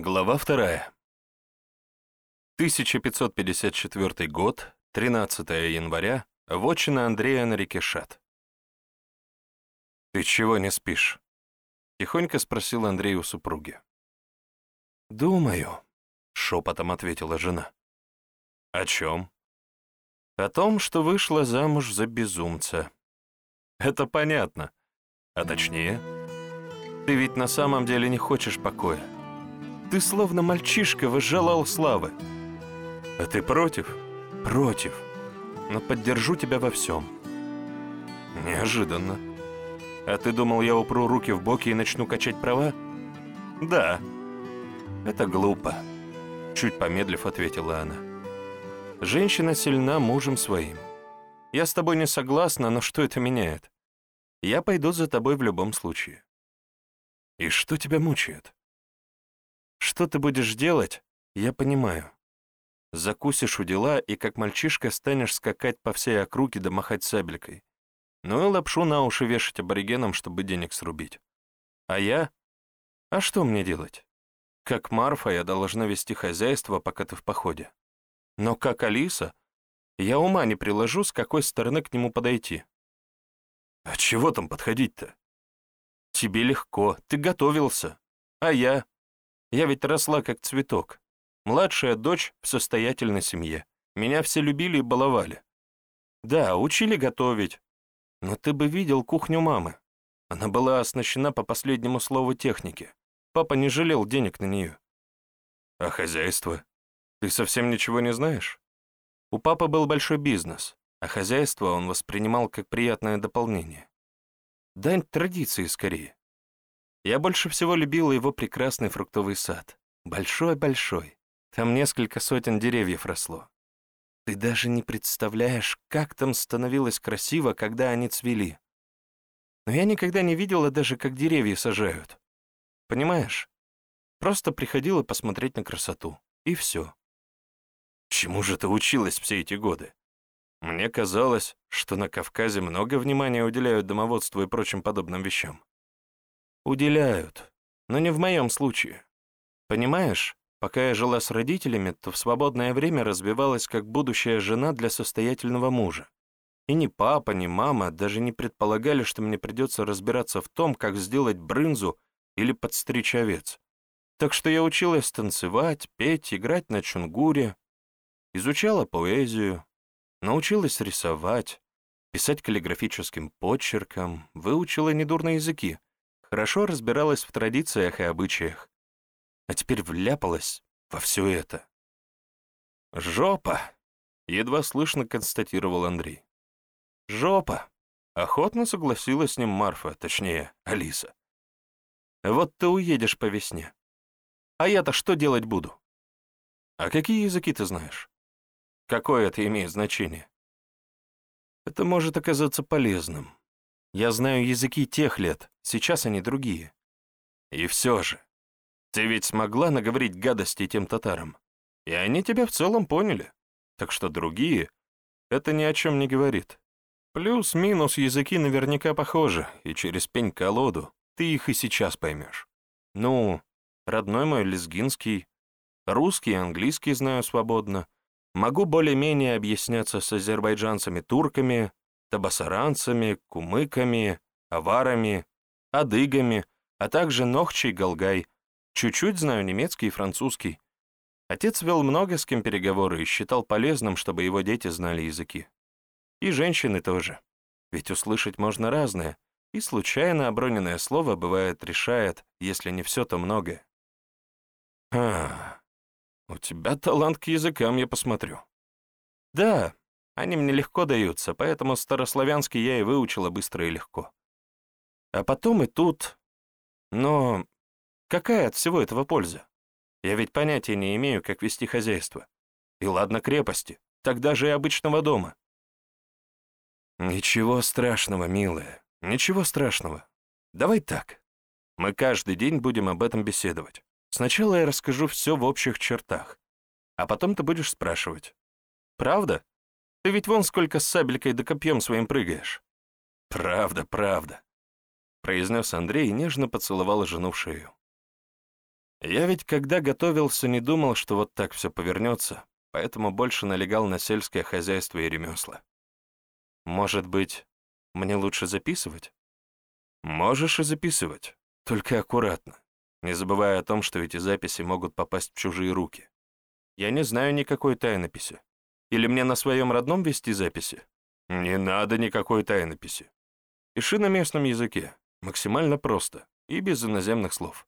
Глава вторая. 1554 год, 13 января, вотчина Андрея на реке Шат. «Ты чего не спишь?» — тихонько спросил Андрей у супруги. «Думаю», — шепотом ответила жена. «О чем?» «О том, что вышла замуж за безумца». «Это понятно. А точнее, ты ведь на самом деле не хочешь покоя. Ты словно мальчишка возжелал славы. А ты против? Против. Но поддержу тебя во всем. Неожиданно. А ты думал, я упру руки в боки и начну качать права? Да. Это глупо. Чуть помедлив, ответила она. Женщина сильна мужем своим. Я с тобой не согласна, но что это меняет? Я пойду за тобой в любом случае. И что тебя мучает? Что ты будешь делать, я понимаю. Закусишь у дела и как мальчишка станешь скакать по всей округе да махать сабелькой. Ну и лапшу на уши вешать аборигенам, чтобы денег срубить. А я? А что мне делать? Как Марфа я должна вести хозяйство, пока ты в походе. Но как Алиса, я ума не приложу, с какой стороны к нему подойти. А чего там подходить-то? Тебе легко, ты готовился. А я? Я ведь росла как цветок. Младшая дочь в состоятельной семье. Меня все любили и баловали. Да, учили готовить. Но ты бы видел кухню мамы. Она была оснащена по последнему слову техники. Папа не жалел денег на нее. А хозяйство? Ты совсем ничего не знаешь? У папы был большой бизнес, а хозяйство он воспринимал как приятное дополнение. Дань традиции скорее. Я больше всего любила его прекрасный фруктовый сад. Большой-большой. Там несколько сотен деревьев росло. Ты даже не представляешь, как там становилось красиво, когда они цвели. Но я никогда не видела даже, как деревья сажают. Понимаешь? Просто приходила посмотреть на красоту. И все. Чему же ты училась все эти годы? Мне казалось, что на Кавказе много внимания уделяют домоводству и прочим подобным вещам. Уделяют, но не в моем случае. Понимаешь, пока я жила с родителями, то в свободное время развивалась как будущая жена для состоятельного мужа. И ни папа, ни мама даже не предполагали, что мне придется разбираться в том, как сделать брынзу или подстричь овец. Так что я училась танцевать, петь, играть на чунгуре, изучала поэзию, научилась рисовать, писать каллиграфическим почерком, выучила недурные языки, хорошо разбиралась в традициях и обычаях, а теперь вляпалась во все это. «Жопа!» — едва слышно констатировал Андрей. «Жопа!» — охотно согласилась с ним Марфа, точнее, Алиса. «Вот ты уедешь по весне. А я-то что делать буду?» «А какие языки ты знаешь?» «Какое это имеет значение?» «Это может оказаться полезным. Я знаю языки тех лет, сейчас они другие. И все же, ты ведь смогла наговорить гадости тем татарам, и они тебя в целом поняли. Так что другие — это ни о чем не говорит. Плюс-минус языки наверняка похожи, и через пень-колоду ты их и сейчас поймешь. Ну, родной мой лезгинский, русский и английский знаю свободно, могу более-менее объясняться с азербайджанцами-турками, табасаранцами, кумыками, аварами, адыгами, а также нохчий галгай. Чуть-чуть знаю немецкий и французский. Отец вел много с кем переговоры и считал полезным, чтобы его дети знали языки. И женщины тоже. Ведь услышать можно разное, и случайно оброненное слово бывает решает, если не все, то многое. А, у тебя талант к языкам, я посмотрю. Да, они мне легко даются, поэтому старославянский я и выучила быстро и легко. А потом и тут... Но какая от всего этого польза? Я ведь понятия не имею, как вести хозяйство. И ладно крепости, тогда же и обычного дома. Ничего страшного, милая, ничего страшного. Давай так. Мы каждый день будем об этом беседовать. Сначала я расскажу все в общих чертах, а потом ты будешь спрашивать. Правда? Ты ведь вон сколько с сабелькой да копьем своим прыгаешь». «Правда, правда», — произнес Андрей и нежно поцеловал жену в шею. Я ведь, когда готовился, не думал, что вот так все повернется, поэтому больше налегал на сельское хозяйство и ремесла. Может быть, мне лучше записывать? Можешь и записывать, только аккуратно, не забывая о том, что эти записи могут попасть в чужие руки. Я не знаю никакой тайнописи. Или мне на своем родном вести записи? Не надо никакой тайнописи. Пиши на местном языке, максимально просто и без иноземных слов.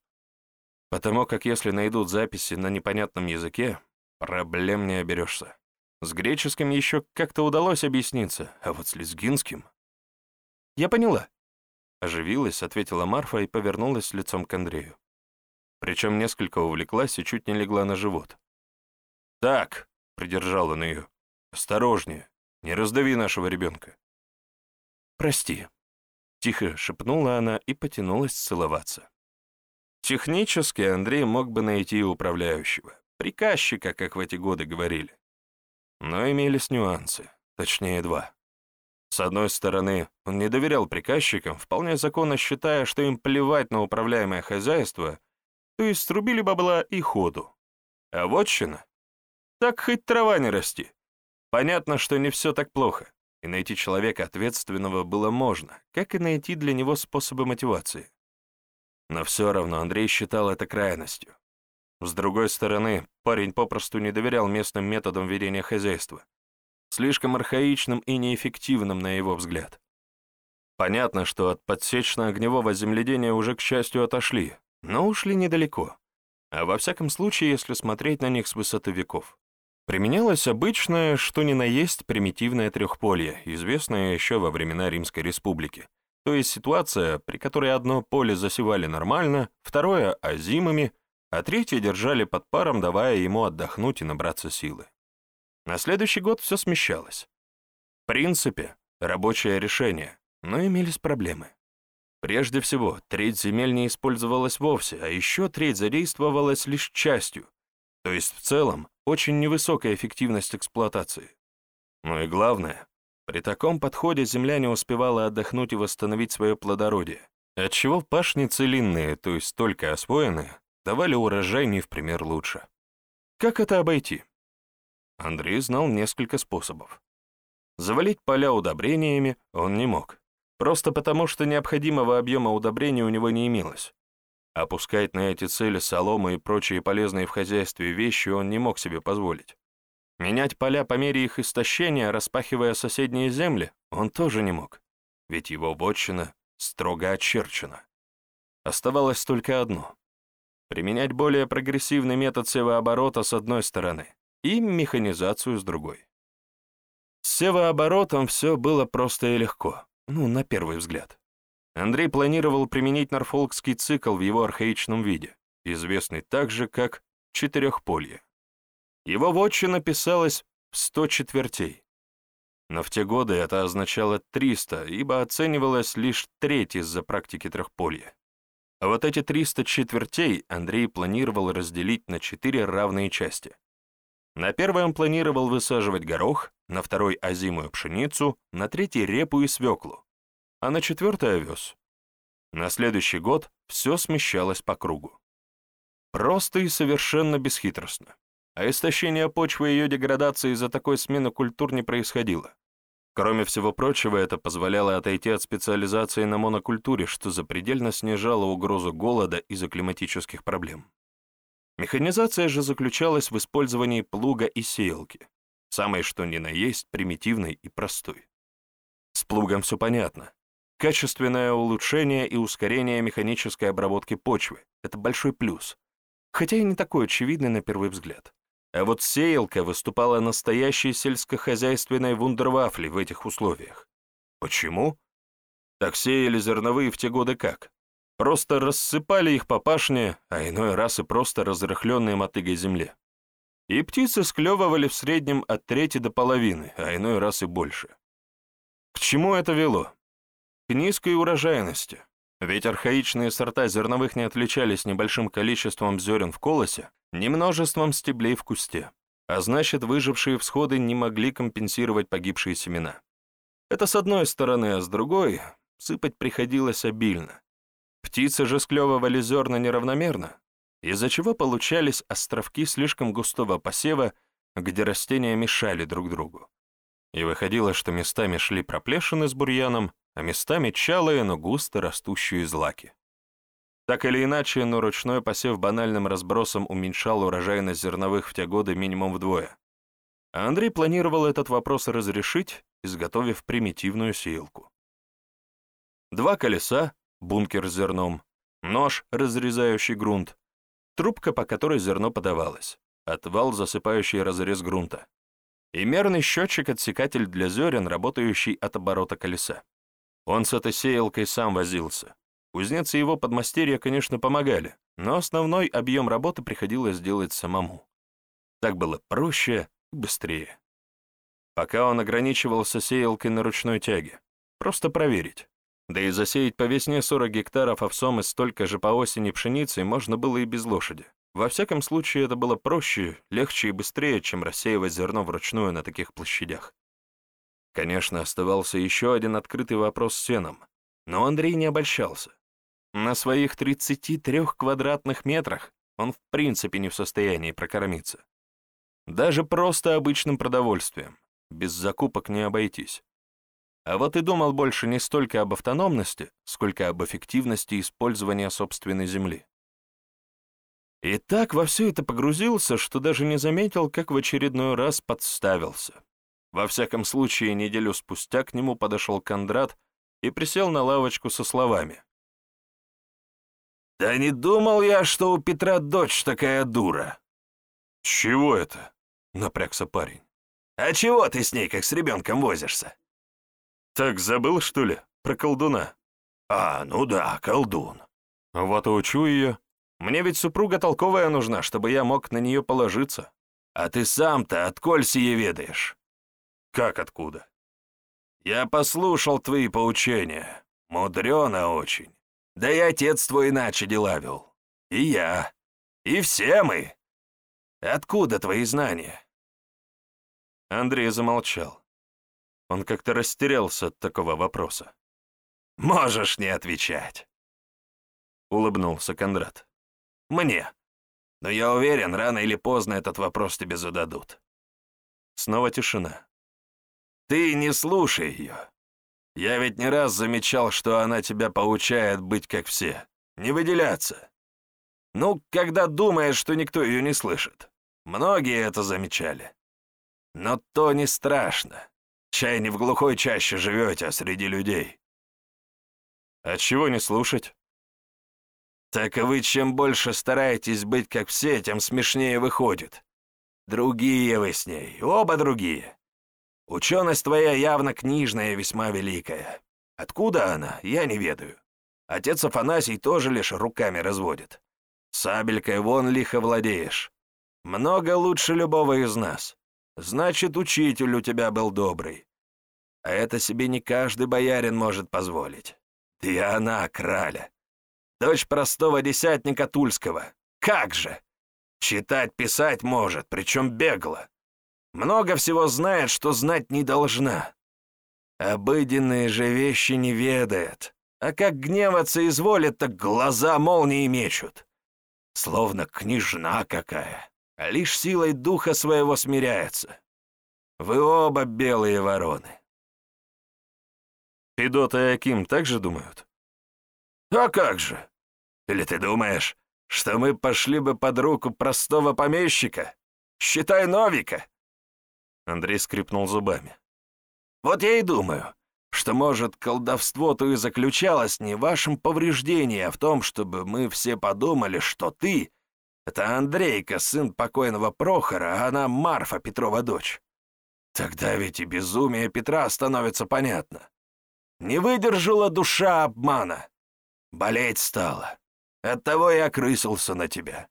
Потому как если найдут записи на непонятном языке, проблем не оберешься. С греческим еще как-то удалось объясниться, а вот с лезгинским... «Я поняла», — оживилась, ответила Марфа и повернулась лицом к Андрею. Причем несколько увлеклась и чуть не легла на живот. «Так», — придержал он ее, — «осторожнее, не раздави нашего ребенка». «Прости», — тихо шепнула она и потянулась целоваться. Технически Андрей мог бы найти управляющего, приказчика, как в эти годы говорили. Но имелись нюансы, точнее два. С одной стороны, он не доверял приказчикам, вполне законно считая, что им плевать на управляемое хозяйство, то есть срубили бабла и ходу. А вотчина? Так хоть трава не расти. Понятно, что не все так плохо, и найти человека ответственного было можно, как и найти для него способы мотивации. Но все равно Андрей считал это крайностью. С другой стороны, парень попросту не доверял местным методам ведения хозяйства. Слишком архаичным и неэффективным на его взгляд. Понятно, что от подсечно-огневого земледения уже, к счастью, отошли, но ушли недалеко. А во всяком случае, если смотреть на них с высоты веков. Применялось обычное, что ни на есть, примитивное трехполье, известное еще во времена Римской Республики, то есть ситуация, при которой одно поле засевали нормально, второе — озимыми, а третье держали под паром, давая ему отдохнуть и набраться силы. На следующий год все смещалось. В принципе, рабочее решение, но имелись проблемы. Прежде всего, треть земель не использовалась вовсе, а еще треть задействовалась лишь частью, то есть в целом очень невысокая эффективность эксплуатации. Ну и главное, при таком подходе земля не успевала отдохнуть и восстановить свое плодородие, отчего пашни целинные, то есть только освоенные, давали урожай не в пример лучше. Как это обойти? Андрей знал несколько способов. Завалить поля удобрениями он не мог, просто потому что необходимого объема удобрений у него не имелось. Опускать на эти цели солому и прочие полезные в хозяйстве вещи он не мог себе позволить. Менять поля по мере их истощения, распахивая соседние земли, он тоже не мог, ведь его вотчина строго очерчена. Оставалось только одно — применять более прогрессивный метод севооборота с одной стороны и механизацию с другой. С севооборотом все было просто и легко, ну, на первый взгляд. Андрей планировал применить норфолкский цикл в его архаичном виде, известный также как четырехполье. Его вотчина писалась в сто четвертей. Но в те годы это означало 300, ибо оценивалось лишь треть из-за практики трехполья. А вот эти 300 четвертей Андрей планировал разделить на четыре равные части. На первой он планировал высаживать горох, на второй — озимую пшеницу, на третий — репу и свеклу, а на четвертый — овес. На следующий год все смещалось по кругу. Просто и совершенно бесхитростно а истощение почвы и ее деградации из-за такой смены культур не происходило. Кроме всего прочего, это позволяло отойти от специализации на монокультуре, что запредельно снижало угрозу голода из-за климатических проблем. Механизация же заключалась в использовании плуга и сеялки, самой что ни на есть примитивной и простой. С плугом все понятно. Качественное улучшение и ускорение механической обработки почвы — это большой плюс, хотя и не такой очевидный на первый взгляд. А вот сеялка выступала настоящей сельскохозяйственной вундервафлей в этих условиях. Почему? Так сеяли зерновые в те годы как? Просто рассыпали их по пашне, а иной раз и просто разрыхленные мотыгой земле. И птицы склевывали в среднем от трети до половины, а иной раз и больше. К чему это вело? Низкой урожайности. Ведь архаичные сорта зерновых не отличались небольшим количеством зерен в колосе, ни множеством стеблей в кусте, а значит, выжившие всходы не могли компенсировать погибшие семена. Это с одной стороны, а с другой сыпать приходилось обильно. Птицы же склевывали зерна неравномерно, из-за чего получались островки слишком густого посева, где растения мешали друг другу. И выходило, что местами шли проплешины с бурьяном, а местами чалые, но густо растущие злаки. Так или иначе, но ручной посев банальным разбросом уменьшал урожайность зерновых в те годы минимум вдвое. А Андрей планировал этот вопрос разрешить, изготовив примитивную сеялку. Два колеса, бункер с зерном, нож, разрезающий грунт, трубка, по которой зерно подавалось, отвал, засыпающий разрез грунта, и мерный счетчик-отсекатель для зерен, работающий от оборота колеса. Он с этой сеялкой сам возился. Кузнец и его подмастерья, конечно, помогали, но основной объем работы приходилось делать самому. Так было проще и быстрее. Пока он ограничивался сеялкой на ручной тяге. Просто проверить. Да и засеять по весне 40 гектаров овсом и столько же по осени пшеницей можно было и без лошади. Во всяком случае, это было проще, легче и быстрее, чем рассеивать зерно вручную на таких площадях. Конечно, оставался еще один открытый вопрос с сеном, но Андрей не обольщался. На своих 33 квадратных метрах он в принципе не в состоянии прокормиться. Даже просто обычным продовольствием, без закупок не обойтись. А вот и думал больше не столько об автономности, сколько об эффективности использования собственной земли. И так во все это погрузился, что даже не заметил, как в очередной раз подставился. Во всяком случае, неделю спустя к нему подошел Кондрат и присел на лавочку со словами. «Да не думал я, что у Петра дочь такая дура!» «Чего это?» — напрягся парень. «А чего ты с ней, как с ребенком, возишься?» «Так забыл, что ли, про колдуна?» «А, ну да, колдун». «Вот и учу ее. Мне ведь супруга толковая нужна, чтобы я мог на нее положиться. А ты сам-то отколь сие ведаешь?» «Как откуда?» «Я послушал твои поучения. Мудрено очень. Да и отец твой иначе дела вел. И я. И все мы. Откуда твои знания?» Андрей замолчал. Он как-то растерялся от такого вопроса. «Можешь не отвечать», — улыбнулся Кондрат. «Мне. Но я уверен, рано или поздно этот вопрос тебе зададут». Снова тишина. «Ты не слушай ее. Я ведь не раз замечал, что она тебя поучает быть как все, не выделяться. Ну, когда думаешь, что никто ее не слышит. Многие это замечали. Но то не страшно. Чай не в глухой чаще живете, а среди людей. А чего не слушать? Так вы чем больше стараетесь быть как все, тем смешнее выходит. Другие вы с ней, оба другие. Ученость твоя явно книжная и весьма великая. Откуда она, я не ведаю. Отец Афанасий тоже лишь руками разводит. Сабелькой вон лихо владеешь. Много лучше любого из нас. Значит, учитель у тебя был добрый. А это себе не каждый боярин может позволить. Ты она, краля. Дочь простого десятника Тульского. Как же! Читать, писать может, причем бегло. Много всего знает, что знать не должна. Обыденные же вещи не ведает, а как гневаться изволит, так глаза молнии мечут. Словно княжна какая, а лишь силой духа своего смиряется. Вы оба белые вороны. Федот и Аким также думают? А как же? Или ты думаешь, что мы пошли бы под руку простого помещика? Считай Новика. Андрей скрипнул зубами. «Вот я и думаю, что, может, колдовство-то и заключалось не в вашем повреждении, а в том, чтобы мы все подумали, что ты — это Андрейка, сын покойного Прохора, а она Марфа, Петрова дочь. Тогда ведь и безумие Петра становится понятно. Не выдержала душа обмана. Болеть стала. Оттого и окрысился на тебя».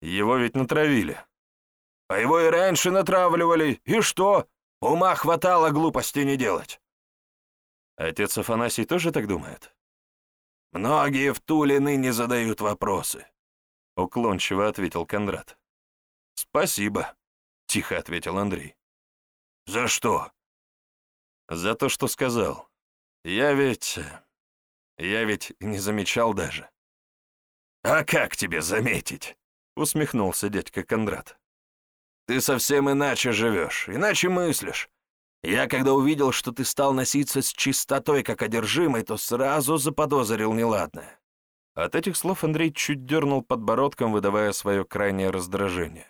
«Его ведь натравили», а его и раньше натравливали. И что? Ума хватало глупости не делать. Отец Афанасий тоже так думает? Многие в Туле ныне задают вопросы. Уклончиво ответил Кондрат. Спасибо, тихо ответил Андрей. За что? За то, что сказал. Я ведь... Я ведь не замечал даже. «А как тебе заметить?» — усмехнулся дядька Кондрат. «Ты совсем иначе живешь, иначе мыслишь. Я, когда увидел, что ты стал носиться с чистотой, как одержимый, то сразу заподозрил неладное». От этих слов Андрей чуть дернул подбородком, выдавая свое крайнее раздражение.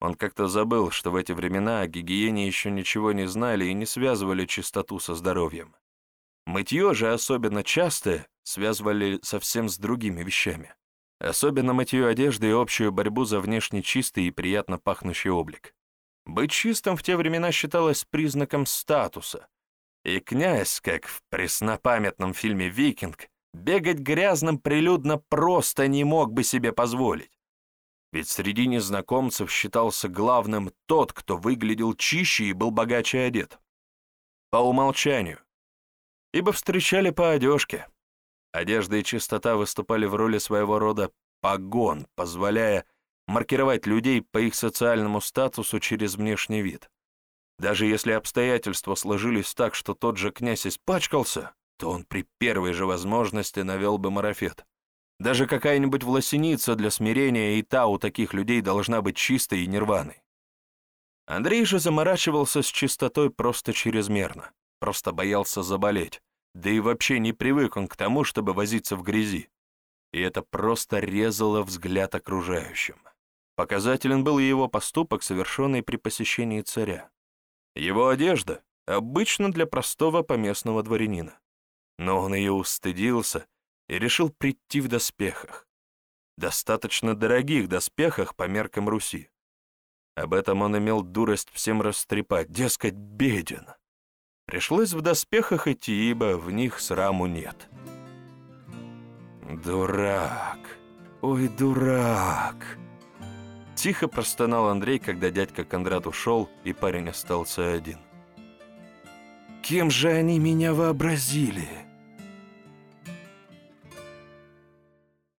Он как-то забыл, что в эти времена о гигиене еще ничего не знали и не связывали чистоту со здоровьем. Мытье же особенно часто связывали совсем с другими вещами. Особенно мытье одежды и общую борьбу за внешне чистый и приятно пахнущий облик. Быть чистым в те времена считалось признаком статуса, и князь, как в преснопамятном фильме «Викинг», бегать грязным прилюдно просто не мог бы себе позволить. Ведь среди незнакомцев считался главным тот, кто выглядел чище и был богаче одет. По умолчанию. Ибо встречали по одежке. Одежда и чистота выступали в роли своего рода погон, позволяя маркировать людей по их социальному статусу через внешний вид. Даже если обстоятельства сложились так, что тот же князь испачкался, то он при первой же возможности навел бы марафет. Даже какая-нибудь власеница для смирения и та у таких людей должна быть чистой и нерваной. Андрей же заморачивался с чистотой просто чрезмерно, просто боялся заболеть, да и вообще не привык он к тому, чтобы возиться в грязи. И это просто резало взгляд окружающим. Показателен был его поступок, совершенный при посещении царя. Его одежда обычно для простого поместного дворянина. Но он ее устыдился и решил прийти в доспехах. Достаточно дорогих доспехах по меркам Руси. Об этом он имел дурость всем растрепать, дескать, беден. Пришлось в доспехах идти, ибо в них сраму нет. «Дурак! Ой, дурак!» Тихо простонал Андрей, когда дядька Кондрат ушел, и парень остался один. «Кем же они меня вообразили?»